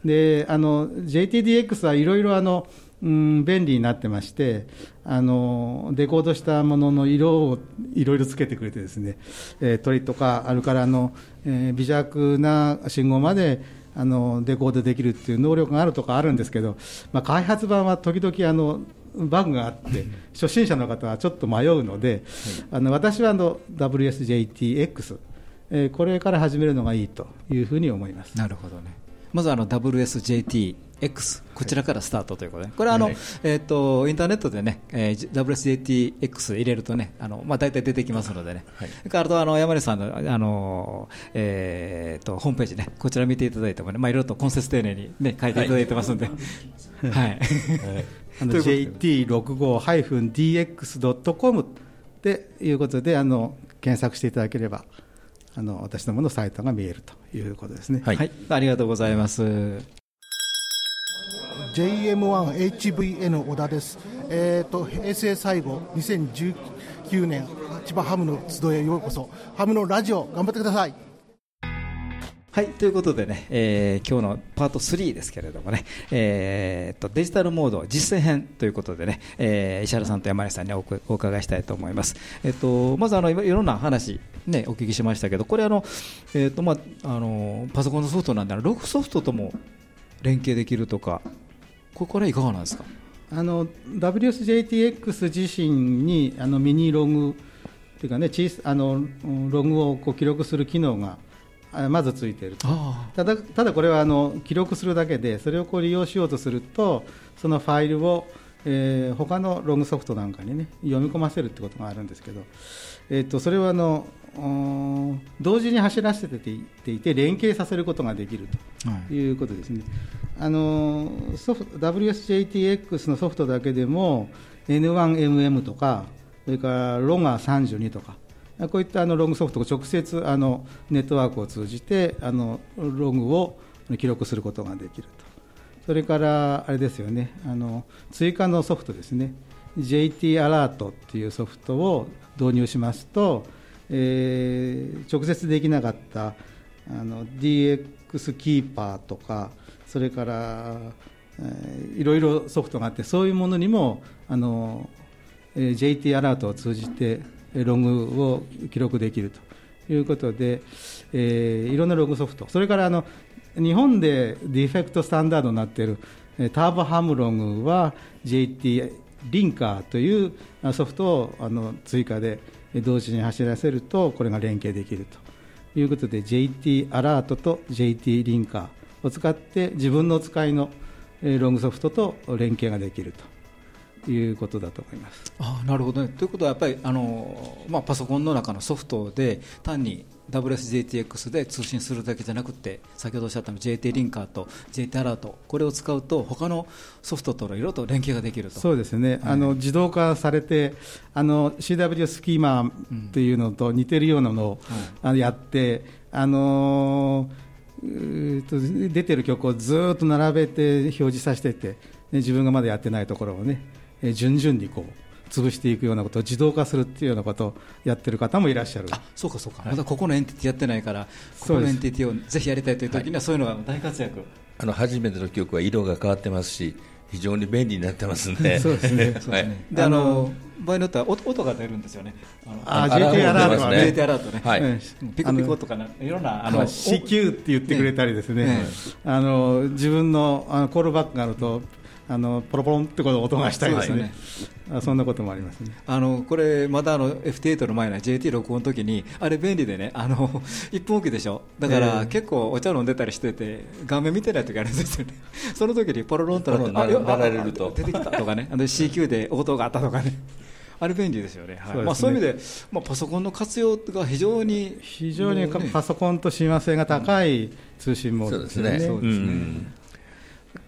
であの JTDX はいろいろあの、うん、便利になってましてあのデコードしたものの色をいろいろつけてくれてですね、えー鳥とかあるからあの、えー微弱な信号まであのデコードできるっていう能力があるとかあるんですけど、まあ、開発版は時々あのバグがあって、初心者の方はちょっと迷うので、あの私はあの WSJTX、えーこれから始めるのがいいというふうに思います。なるほどね。まずあの WSJTX こちらからスタートということで、これはあの、はいえっ、とインターネットでね、えー WSJTX 入れるとね、あのまあ大体出てきますのでね。はい。あとあの山根さんのあのえっ、とホームページね、こちら見ていただいてもね、まあいろいろと根節丁寧にね書いていただいてますんで、はい。あのということで JT65-DX.com っていうことであの検索していただければあの私どものサイトが見えるということですね。はい。はい、ありがとうございます。JM1HVN 小田です、えー、と平成最後、2019年、千葉ハムの集いへようこそ、ハムのラジオ、頑張ってください。はい、ということでね、えー今日のパート3ですけれどもね、えーっとデジタルモード実践編ということでね、えー石原さんと山根さんにおお伺いしたいと思います。えっとまずあのいろんな話ねお聞きしましたけど、これあのえーとまああのパソコンのソフトなんでログソフトとも連携できるとか、ここれいかがなんですか？あの WSJTX 自身にあのミニログっていうかね小さあのうんログをこう記録する機能があまずついているただただこれはあの記録するだけでそれをこう利用しようとするとそのファイルを、えー他のログソフトなんかにね読み込ませるってことがあるんですけど、えー、とそれはあのお同時に走らせていて連携させることができるとい。うことですね、あのソフ WSJTX のソフトだけでも N1MM とかそれからロガ32とかこういったあのログソフトを直接あのネットワークを通じてあのログを記録することができるとそれからあれですよね。あの追加のソフトですね。JT アラートっていうソフトを導入しますと、えー、直接できなかったあの DX キーパーとかそれから、えー、いろいろソフトがあってそういうものにもあの、えー、JT アラートを通じてログを記録できるということで、えー、いろんなログソフトそれからあの日本でディフェクトスタンダードになっているターボハムロングは JT リンカーというソフトをあの追加で同時に走らせるとこれが連携できると。いうことで JT アラートと JT リンカーを使って自分の使いのロングソフトと連携ができると。いうことだと思います。あなるほどね。ということはやっぱりあの、まあ、パソコンの中のソフトで単に WSJTX で通信するだけじゃなくて先ほどおっしゃった JT リンカーと JT アラートこれを使うと他のソフトといろいろと連携ができると。そうですね、はい、あの自動化されてあの CW スキーマっていうのと似てるようなのを、うん、やって、あのー、出てる曲をずっと並べて表示させてて、自分がまだやってないところをね順々にこう潰していくようなことを自動化するっていうようなことをやってる方もいらっしゃる。そうかそうか、はい、まだここのエンティティやってないからここのエンティティをぜひやりたいという時にはそういうのが大活躍、あの初めての曲は色が変わってますし非常に便利になってますんで。そうですね。はい、であの場合によっては音音が出るんですよね。ああ JT アラートね。JT アラートね、はい、ピコピコとかいろんなあの CQ って言ってくれたりですね、あの自分のあのコールバックがあるとあのポロポロンってこと音がしたりですね、そそんなこともありますね。あのこれ、まだあの FT8 の前の JT 録音の時に、あれ便利でね、あの1分おきでしょ、だから結構お茶飲んでたりしてて、画面見てない時あるんですよね、その時にポロロンとなって、なられると。出てきたとかね、CQ で音があったとかね。あれ便利ですよね、はい、そう、ね、まあ、そういう意味で、まあ、パソコンの活用が非常に非常にパソコンと親和性が高い通信モードですね。そうですね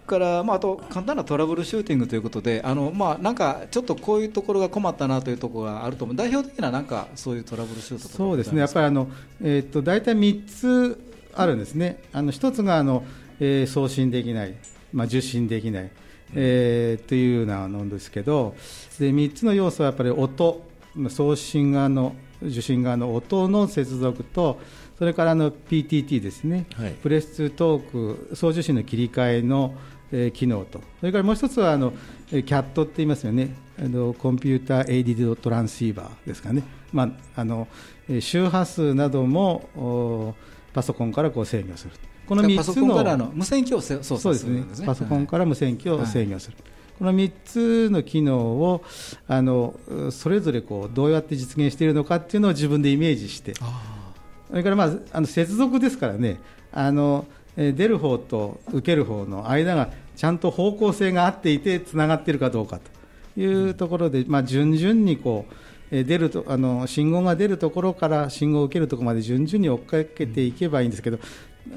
から、まあ、あと簡単なトラブルシューティングということで、あのまあ、なんかちょっとこういうところが困ったなというところがあると思う、代表的ななんかそういうトラブルシュートそうですね、やっぱりあの、えー、っと大体3つあるんですね、あの1つがあの、えー、送信できない、まあ、受信できない、えー、というようなのですけど、で3つの要素はやっぱり音、送信側の受信側の音の接続と、それからあの PTT ですね、はい、プレス2トーク、送受信の切り替えのえー、機能と、それからもう一つはあの、キャットって言いますよね、あのコンピューターエイディドトランシーバーですかね、まあ、あの周波数などもパソコンからこう制御する。この3つのの無線機を操作するんですね、パソコンから無線機を制御する。はいこの3つの機能をあのそれぞれこうどうやって実現しているのかっていうのを自分でイメージして、それから、まあ、あの接続ですからね。あの、出る方と受ける方の間がちゃんと方向性が合っていてつながっているかどうかというところで、まあ、順々にこう出るとあの信号が出るところから信号を受けるところまで順々に追っかけていけばいいんですけど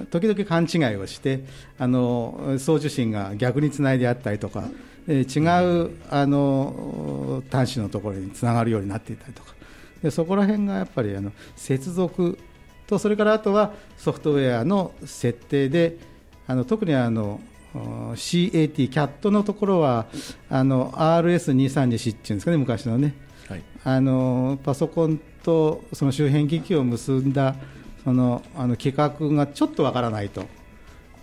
時々勘違いをしてあの送受信が逆につないであったりとか、え違うあの端子のところにつながるようになっていたりとか。でそこら辺がやっぱりあの接続とそれからあとはソフトウェアの設定であの特にあの CAT、CAT のところはあの RS232C っていうんですかね、昔のね、はい、あのパソコンとその周辺機器を結んだそのあの規格がちょっとわからないと、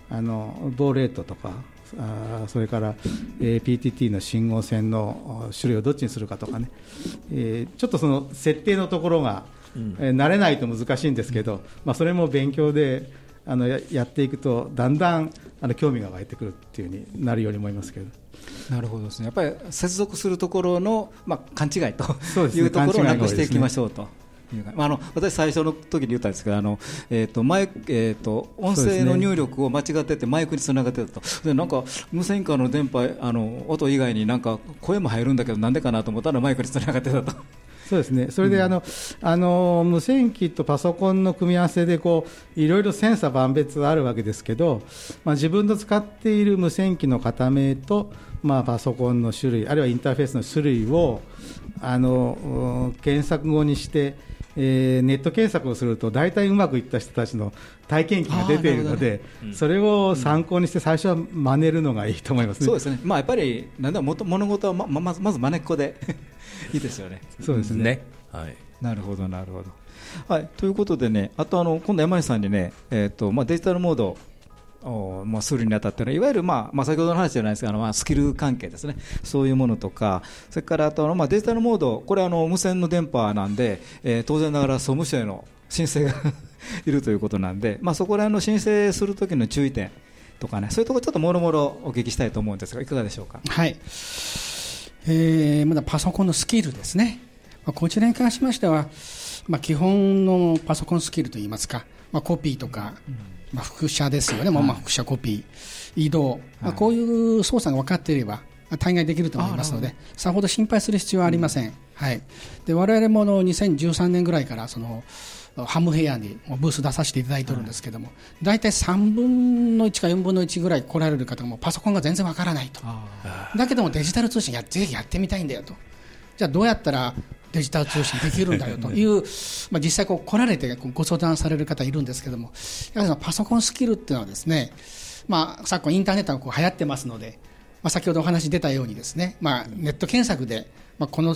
あのボーレートとか、あそれから、えー、PTT の信号線の種類をどっちにするかとかね、えー、ちょっとその設定のところがえー、慣れないと難しいんですけど、まあ、それも勉強であのややっていくとだんだんあの興味が湧いてくるっていうふうになるように思いますけど。なるほどですね。やっぱり接続するところのまあ勘違いというところをなくしていきましょうと。まあ、あの私、最初の時に言ったんですけど、あのえーとマイえーと、音声の入力を間違ってて、マイクにつながってたと、でなんか無線化の電波あの、音以外になんか声も入るんだけど、なんでかなと思ったら、マイクにつながってたと。そうですね、それであの、あの無線機とパソコンの組み合わせでこう、いろいろ千差万別あるわけですけど、まあ、自分の使っている無線機の型名と、まあ、パソコンの種類、あるいはインターフェースの種類をあの検索語にして、えーネット検索をすると、大体うまくいった人たちの体験記が出ているのであーなるほどね、それを参考にして、最初は真似るのがいいと思いますね。そうですね、まあ、やっぱり、なんでも元物事はまままずまずまねっこで いいですよね。そうですね。はい、なるほど、なるほど。はい、ということでね、あとあの今度、山内さんにね、えーとまあ、デジタルモードを、まあ、するにあたってのいわゆる、まあまあ、先ほどの話じゃないですが、あのまあ、スキル関係ですね、そういうものとか、それからあとあの、まあ、デジタルモード、これあの無線の電波なんで、えー当然ながら総務省への申請が いるということなんで、まあ、そこら辺の申請するときの注意点とかね、そういうところ、ちょっともろもろお聞きしたいと思うんですが、いかがでしょうか？はい、えーまだパソコンのスキルですね、まあ、こちらに関しましては、まあ、基本のパソコンスキルといいますか、まあ、コピーとか、まあ、複写ですよね、まあまあ複写コピー、移動、まあ、こういう操作が分かっていれば、まあ大概できると思いますので、さほど心配する必要はありません。はい、で我々もあの2013年ぐらいからそのハムヘアにブース出させていただいてるんですけども、大体3分の1か4分の1ぐらい来られる方がもうパソコンが全然わからないと。だけどもデジタル通信やぜひやってみたいんだよと。じゃあどうやったらデジタル通信できるんだよという、まあ、実際こう来られてご相談される方いるんですけども、やはりそのパソコンスキルっていうのはですね、まあ、昨今インターネットがこう流行ってますので、まあ、先ほどお話出たようにですね、まあ、ネット検索で、まあ、この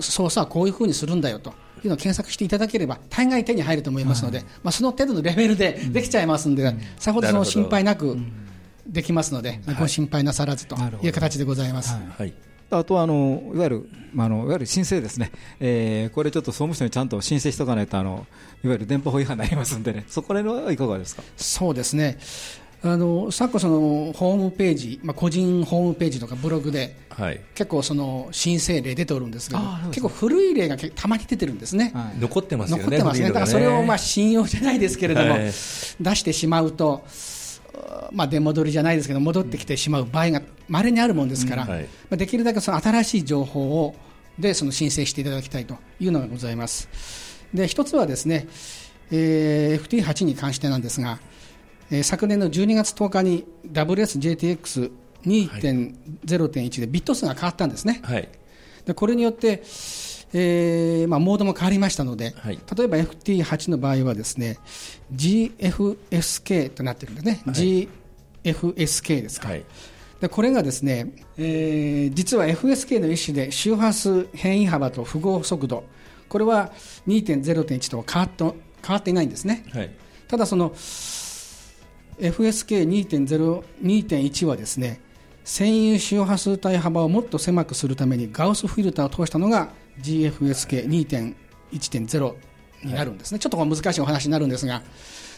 操作はこういうふうにするんだよというのを検索していただければ大概手に入ると思いますので、まあ、その程度のレベルでできちゃいますんで、さほどその心配なくできますので、ご心配なさらずという形でございます。はいあとはあのいわゆる、まあ、あのいわゆる申請ですね、えーこれちょっと総務省にちゃんと申請しておかないとあのいわゆる電波法違反になりますんでね、そこら辺はいかがですか？そうですね。あの昨今そのホームページ、まあ、個人ホームページとかブログではい、結構その申請例出ておるんですけど結構古い例がけたまに出てるんですね、残ってますよね、残ってますね。古いのがだからそれをまあ信用じゃないですけれども、はい。出してしまうと、まあ、出戻りじゃないですけど戻ってきてしまう場合がまれにあるもんですから、まあ、できるだけその新しい情報をでその申請していただきたいというのがございます。で一つはですね、えー FT8 に関してなんですが、えー昨年の12月10日に WSJTX2.0.1 でビット数が変わったんですね。はいでこれによって、えーまあ、モードも変わりましたので、はい。例えば FT8 の場合はですね GFSK となってるんですね、GFSK ですか、はい。でこれがですね、えー実は FSK の一種で周波数変異幅と符号速度。これは2.0.1と変わっと変わっていないんですね。はい。ただその FSK2.0 2.1はですね占有周波数帯幅をもっと狭くするためにガウスフィルターを通したのが GFSK2.1.0 になるんですね、ちょっとこれ難しいお話になるんですが。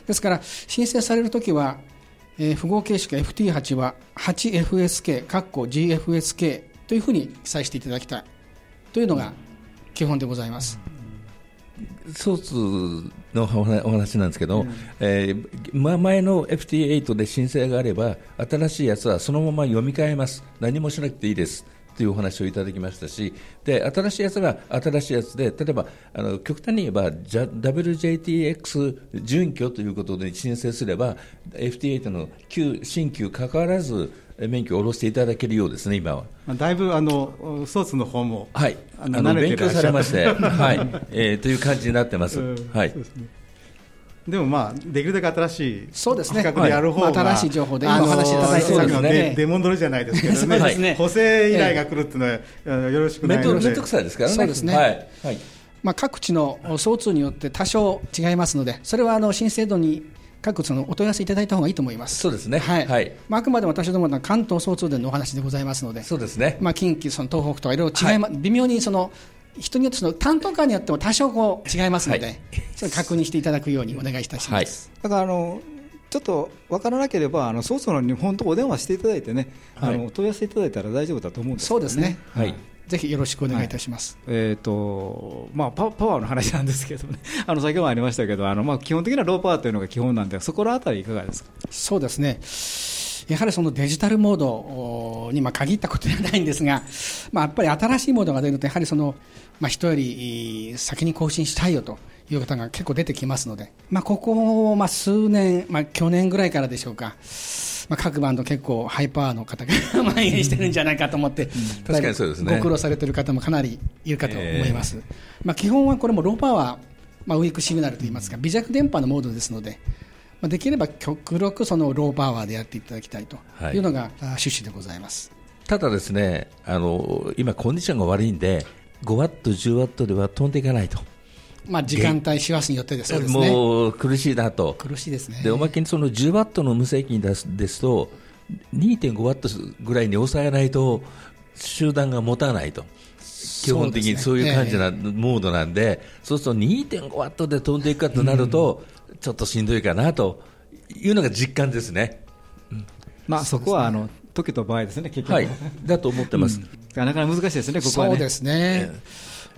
ですから申請されるときは、えー符号形式 FT8 は 8FSK かっこ GFSK というふうに記載していただきたいというのが基本でございます。ソースのお話なんですけど、えーま前の FT8 で申請があれば、新しいやつはそのまま読み替えます、何もしなくていいですというお話をいただきましたし、で新しいやつが新しいやつで、例えばあの極端に言えば、WJTX 準拠ということで申請すれば、FT8 の旧新旧かかわらず、え免許を下ろしていただけるようですね、今は。まあだいぶあのソースの方も、はい、ああの勉強されまして、はい。えーという感じになってます。うん。はい。ねでもまあ、できるだけ新しいそうですね企画でやる方が、はいまあ新しい情報で今あのお話しいただいてますのでデデモンドルじゃないですけどね、ね補正依頼が来るっていうのは、あのよろしくないので、面倒面倒くさいですからね。そうですねはい。はい。まあ、各地の総通によって多少違いますので、それはあの新制度に各そのお問い合わせいただいた方がいいと思います。そうですね。はいはい。まあ、あくまでも私どもは関東総通電のお話でございますので、そうですね。まあ、近畿、その東北とかいろいろ違いま、微妙にその人によってその担当官によっても多少こう違いますので、はいそれ確認していただくようにお願いいたします。だからあのちょっと分からなければ、あのソースの日本とお電話していただいてね、はいあのお問い合わせいただいたら大丈夫だと思うんですけどそうですね。はい。ぜひよろしくお願いいたします。えーとまあ、パパワーの話なんですけどね、あの先ほどもありましたけど、あのまあ、基本的なローパワーというのが基本なんで、そこらあたりいかがですか？そうですね。やはりそのデジタルモードにまあ限ったことではないんですが、まあ、やっぱり新しいモードが出ると、やはりその、まあ、人より先に更新したいよという方が結構出てきますので、まあ、ここ、まあ、数年、まあ、去年ぐらいからでしょうか、まあ、各バンド結構ハイパワーの方が 蔓延してるんじゃないかと思って、確かにそうですね。ご苦労されてる方もかなりいるかと思います。まあ、基本はこれもローパワー、まあ、ウィークシグナルといいますか、微弱電波のモードですので、まあ、できれば極力そのローパワーでやっていただきたいというのがあ趣旨でございます。ただですね、あの今コンディションが悪いんで、5ワット、10ワットでは飛んでいかないと。まあ、時間帯、師走によってですね。もう苦しいなと。苦しいですね。で、おまけにその10ワットの無制限ですですと、2.5ワットぐらいに抑えないと、集団が持たないと。基本的にそういう感じな、モードなんで、そうすると2.5ワットで飛んでいくかとなると、ちょっとしんどいかなというのが実感ですね。まあ、そこはあの時と場合ですね、結局、はい、だと思ってます、なかなか難しいですね、ここは、ね、そうですね、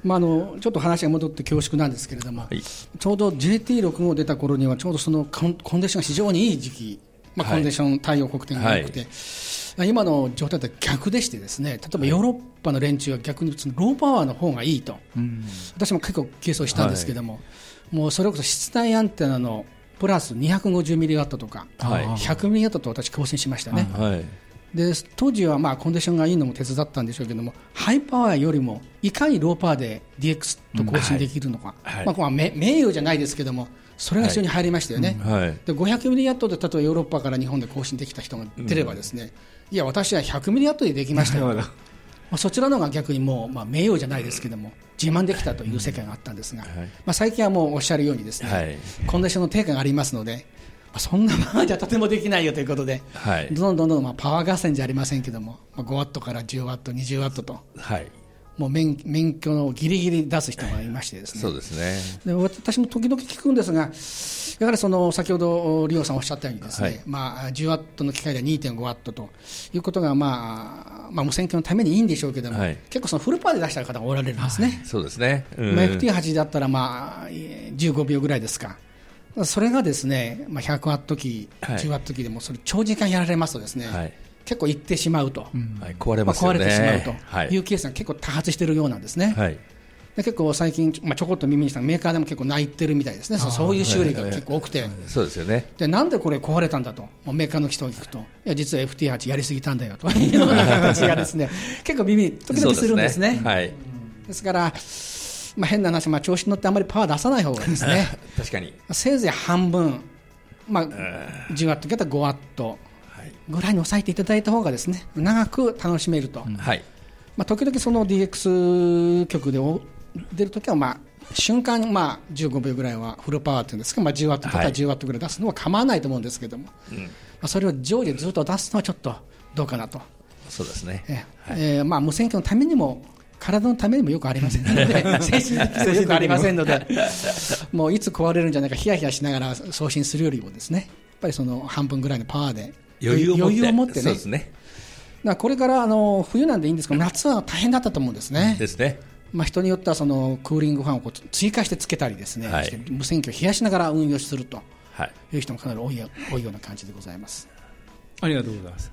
まあ、あのちょっと話が戻って恐縮なんですけれども、はい。ちょうど JT6 号出た頃には、ちょうどそのコンコンディションが非常にいい時期、まあ、はいコンディション、太陽黒点が多くて、今の状態とは逆でして、ですね例えばヨーロッパの連中は逆にそのローパワーの方がいいと、私も結構、計算したんですけども、もうそれこそ室内アンテナのプラス250ミリワットとか、はい。100ミリワットと私、更新しましたね。はい、で当時はまあコンディションがいいのも手伝ったんでしょうけどもハイパワーよりもいかにローパワーで DX と更新できるのか、はい。はい。まあ、これは名名誉じゃないですけどもそれが非常に入りましたよね、はい、で500ミリワットで例えばヨーロッパから日本で更新できた人が出ればですね、いや私は100ミリワットでできましたよまあ、そちらの方が逆にもう、まあ、名誉じゃないですけども自慢できたという世界があったんですが、まあ、最近はもうおっしゃるようにですね、はいコンディションの低下がありますので、まあ、そんなままじゃとてもできないよということで、はいどんどんどんどんまあパワー合戦じゃありませんけども、まあ、5ワットから10ワット、20ワットと、はい、もう免免許のギリギリ出す人がいましてですね。そうですね。で私も時々聞くんですが、やはりその先ほど、リオさんおっしゃったようにですね、はいまあ、10ワットの機械で2.5ワットということが、まあまあ、無線機のためにいいんでしょうけども、はい結構そのフルパワーで出した方がおられるんですね。そうですね。うんまあ、FT8 だったら、まあ、えー15秒ぐらいですか。それがですね、まあ、100ワット機、はい10ワット機でもそれ長時間やられますとですね、はい結構いってしまうと、はい、壊れまあ、壊ますよね。れてしまうとはいいうケースが結構多発しているようなんですね。はい。で結構最近、まあ、ちょこっと耳にしたメーカーでも結構泣いてるみたいですね、そういう修理が結構多くて、そうですよね。でなんでこれ壊れたんだと、もうメーカーの人が聞くと、いや、実は FT8 やりすぎたんだよというような形がですね 結構耳に時々するんですね。はい。ですから、まあ、変な話、まあ、調子に乗ってあまりパワー出さない方がいいですね。確かに。せいぜい半分、まあ、10ワットだったら5ワットぐらいに抑えていただいた方がですね長く楽しめると、はい。まあ、時々その DX 局でお出るときは、まあ、瞬間、まあ、15秒ぐらいはフルパワーというんですか、まあ、10ワットとかはい10ワットぐらい出すのは構わないと思うんですけども、まあ、それを上下ずっと出すのはちょっとどうかなと、そうですね。ええーまあ、無線機のためにも体のためにもよくありませんので 精神的にもよくありませんのでもういつ壊れるんじゃないかヒヤヒヤしながら送信するよりもですねやっぱりその半分ぐらいのパワーで余裕を持って。ねね。これからあの冬なんでいいんですけど夏は大変だったと思うんですね。ですね。まあ、人によってはそのクーリングファンをこう追加してつけたりですね、はい無線機を冷やしながら運用するとはい。いう人もかなり多いよ多いような感じでございます。ありがとうございます。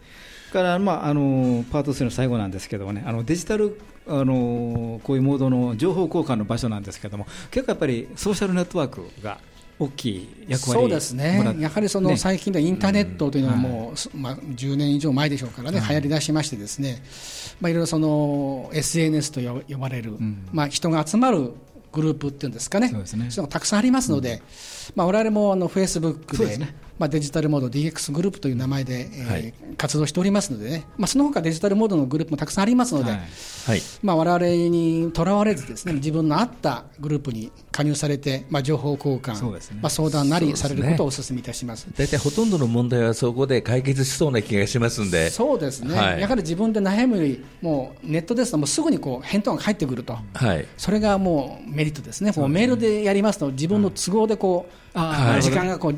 から、まあ、あのパート3の最後なんですけどもね、あのデジタルあのこういうモードの情報交換の場所なんですけども、結構やっぱりソーシャルネットワークが大きい役割そうですねやはりそのね最近ではインターネットというのはもう、すまあ、10年以上前でしょうからね、流行り出しまして、ですね、まあ、いろいろその SNS と呼呼ばれる、まあ、人が集まるグループっていうんですかね、そうですね。いうのがたくさんありますので、まあ、我々もあのフェイスブックでね。まあ、デジタルモード DX グループという名前で、えーはい。活動しておりますのでね、まあ、その他デジタルモードのグループもたくさんありますので、はい。はい。まあ、我々にとらわれずですね自分の合ったグループに加入されて、まあ、情報交換、そうですね。まあ、相談なりされることをお勧めいたします。大体ほとんどの問題はそこで解決しそうな気がしますんで。そうですね、はい。やはり自分で悩むより、もうネットですと、もうすぐにこう返答が返ってくると、はい。それがもうメリットですね、もうメールでやりますと、自分の都合でこう、時間がこう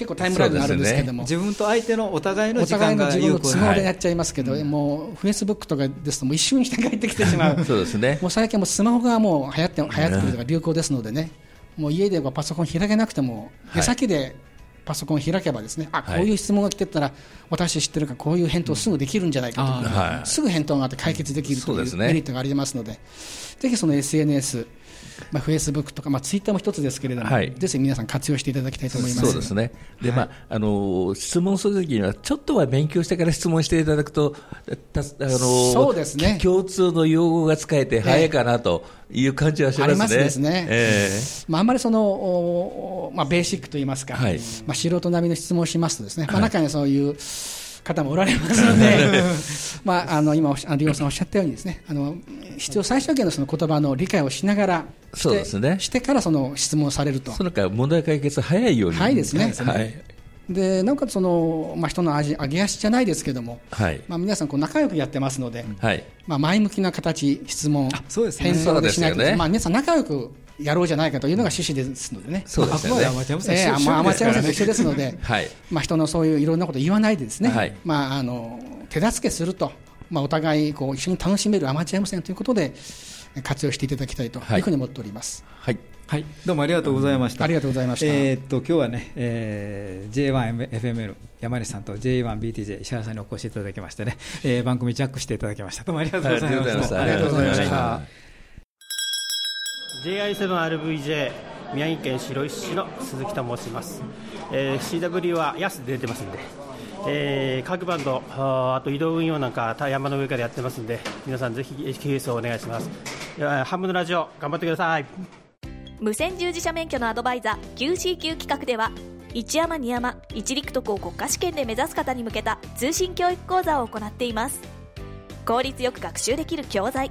結構タイムラグがあるんですけども。自分と相手のお互いのお時間互いの自分のが有効都合でやっちゃいますけど、もうフェイスブックとかですと、もう一瞬して帰ってきてしまう、そうですね。もう最近はもうスマホがもう流行って流行ってくるとか流行ですのでね、もう家ではパソコン開けなくても、出先でパパソコンを開けばですねあこはい。ういう質問が来てたら、私知ってるからこういう返答すぐできるんじゃないかという、はい。すぐ返答があって解決できるというそうですね。メリットがありますので、ぜひその SNS、まあ、Facebook とか、まあ、Twitter も一つですけれども、はい。ぜひ皆さん活用していただきたいと思います。そうですね。で、まあ、あの、質問するときには、ちょっとは勉強してから質問していただくと、たあの、そうですね。共通の用語が使えて早いかなという感じはしますね。ありますですね。えまあ、あんまりその、おまあ、ベーシックといいますか、はい。まあ、素人並みの質問をしますとですね、まあ、中にはそういう方もおられますので、まあ、あの今おっしゃ、リオさんおっしゃったようにですね、あの必要最小限のその言葉の理解をしながらして、そうですねしてからその質問をされるとえ。その他問題解決早いように。早いですねはい。でなおかつその、まあ、人の味上げ足じゃないですけども、はい。まあ、皆さんこう仲良くやってますので、はい。まあ、前向きな形、質問、そうですね返答でしないと、そうですよねまあ、皆さん仲良くやろうじゃないかというのが趣旨ですのでね。そうですよねあくまでアマチュア無線ええ一緒まあアマチュア無線とです一緒ですので、はい。まあ、人のそういういろんなこと言わないでですね、はいまあ、あの手助けすると、まあ、お互いこう一緒に楽しめるアマチュア無線ということで活用していただきたいというふうに思っております。はい。はい、どうもありがとうございました。ありがとうございましたえーっと今日はね、えー、J1FML 山西さんと J1BTJ 石原さんにお越しいただきましてね、えー、番組ジャックしていただきました。どうもありがとうございました。ありがとうございました JI7RVJ 宮城県白石市の鈴木と申します、えー CW は安で出てますんで、えー各バンドああと移動運用なんか山の上からやってますんで皆さんぜひ HKS をお願いします。ハムのラジオ頑張ってください。無線従事者免許のアドバイザー QCQ 企画では一山二山一陸徳を国家試験で目指す方に向けた通信教育講座を行っています。効率よく学習できる教材。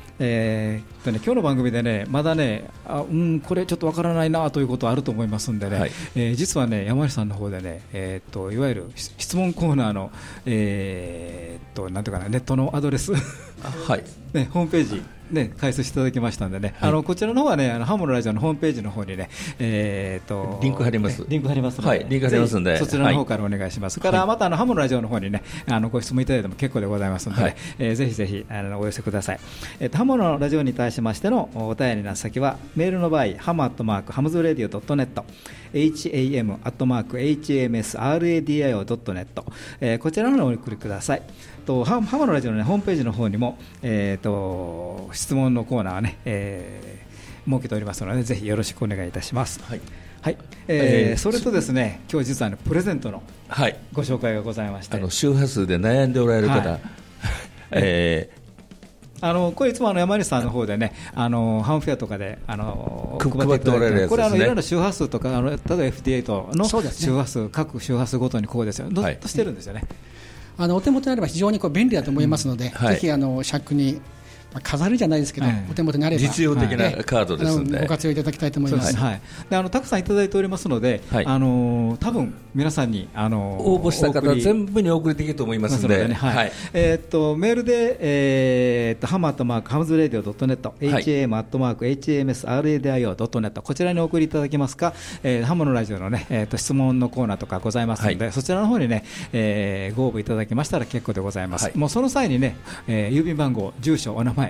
えーっとね、今日の番組でね、まだね、あうん、これちょっとわからないなということあると思いますんでね、はい。えー実はね、山内さんの方でね、えーっといわゆる質質問コーナーの、えーっとなんていうかな、ネットのアドレス、はい。ね、ホームページ、ね、開設していただきましたんでね、はい。あのこちらの方はね、あのハモのラジオのホームページの方にね、えーっとリンク貼ります。ねリンク貼りますので、はいリンク貼りますんで。そちらの方からお願いします。それからまたあのハモのラジオの方にね、あのご質問いただいても結構でございますので、ねはい。えーぜひぜひあのお寄せください。えっ、とハモのラジオに対しましてのお便りの先はメールの場合ハムアットマークハムズラディオドットネット ham アットマーク hmsradio ドットネット、えーこちらの方にお送りください。とハハモのラジオの、ね、ホームページの方にも、えー、と質問のコーナーはね、えー設けておりますのでぜひよろしくお願いいたします。はい。はい、えーえーそれとですね今日実は、ね、プレゼントのはい。ご紹介がございまして。あの、周波数で悩んでおられる方、はい。えあのこれいつもあの山西さんの方でね、あのハンフェアとかであのく配っておられるこれあのいろいろ周波数とかあの例えば FT8 の周波数、各周波数ごとにこうですよ、どっはい。としてるんですよね。あのお手元にあれば非常にこう便利だと思いますので、はい。ぜひあの尺に、まあ、飾るじゃないですけど、はいお手元にあれば。実用的なええカードですんで。ご活用いただきたいと思います。はい、であのたくさんいただいておりますので、はい。あの多分皆さんにあのー応募した方全部にお送りできると思いますので、ね。はい。えーっとメールで、えーっとハムアットマークハムズレディオドットネット、はい。ham アットマーク hmsradio ドットネットこちらにお送りいただけますか、えーハムのラジオのね、えーっと質問のコーナーとかございますので、はい。そちらの方にね、えーご応募いただけましたら結構でございます。はい。もうその際にね、えー郵便番号、住所、お名前、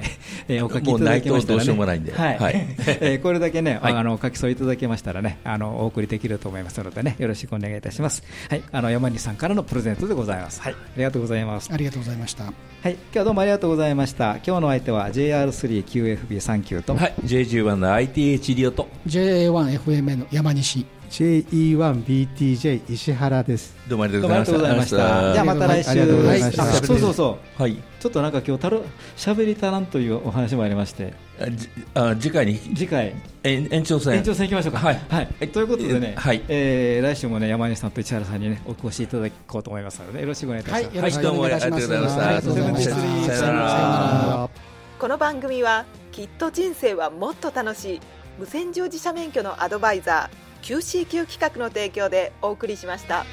えーお書きいただけましたらね、もうないとどうしようもないんで。はい。はい。えーこれだけね、はい。あの書き添えいただけましたらね、あのお送りできると思いますのでね、よろしくお願いいたします。はい、あの山西さんからのプレゼントでございます。はい、ありがとうございます。ありがとうございました。はい、今日はどうもありがとうございました。今日の相手は JR3QFB39 と、はい、JG1 の ITH リオと、JA1FM の山西 JE1BTJ 石原です。どうもありがとうございましりがとうございましたた。じゃあまた来週。はいあそうそうそう。はい、ちょっとなんか今日たる喋り足らんというお話もありまして、あ次回に？次回延延長戦延長戦いきましょうか。はいはい。ということでね、はいえー来週もね山西さんと市原さんにねお越しいただこうと思いますのでよろしくお願いいたします。はいよろしくお願いいたします。はいどうもありがとうございましたありがとうございましたこの番組はきっと人生はもっと楽しい無線乗自社免許のアドバイザー QCQ 企画の提供でお送りしました。